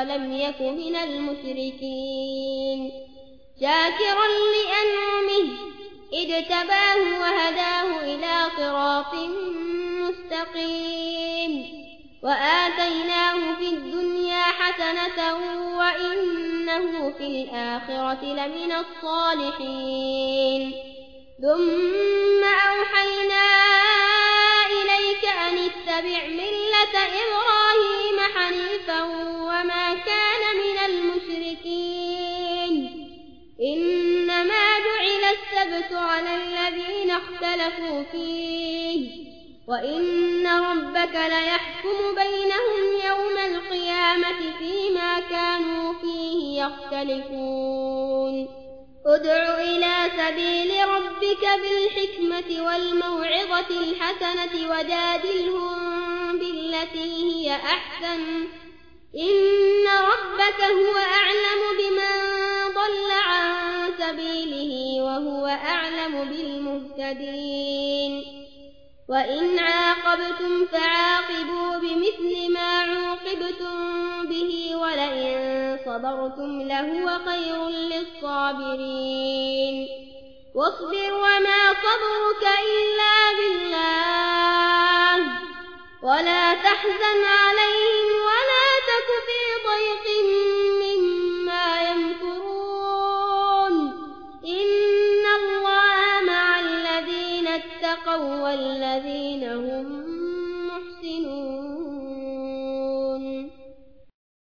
ولم يك من المشركين. شاكرا لأنعمه اجتباه وهداه إلى صراط مستقيم. وآتيناه في الدنيا حسنة وإنه في الآخرة لمن الصالحين. ثم أوحينا إليك أن اتبع ملة إبراهيم السبت على الذين اختلفوا فيه وإن ربك ليحكم بينهم يوم القيامة فيما كانوا فيه يختلفون. ادع إلى سبيل ربك بالحكمة والموعظة الحسنة وجادلهم بالتي هي أحسن. إن ربك هو أعلم بمن بالمهتدين. وإن عاقبتم فعاقبوا بمثل ما عوقبتم به ولئن صبرتم لهو خير للصابرين. واصبر وما صبرك إلا بالله. ولا تحزن عليهم اتقوا والذين هم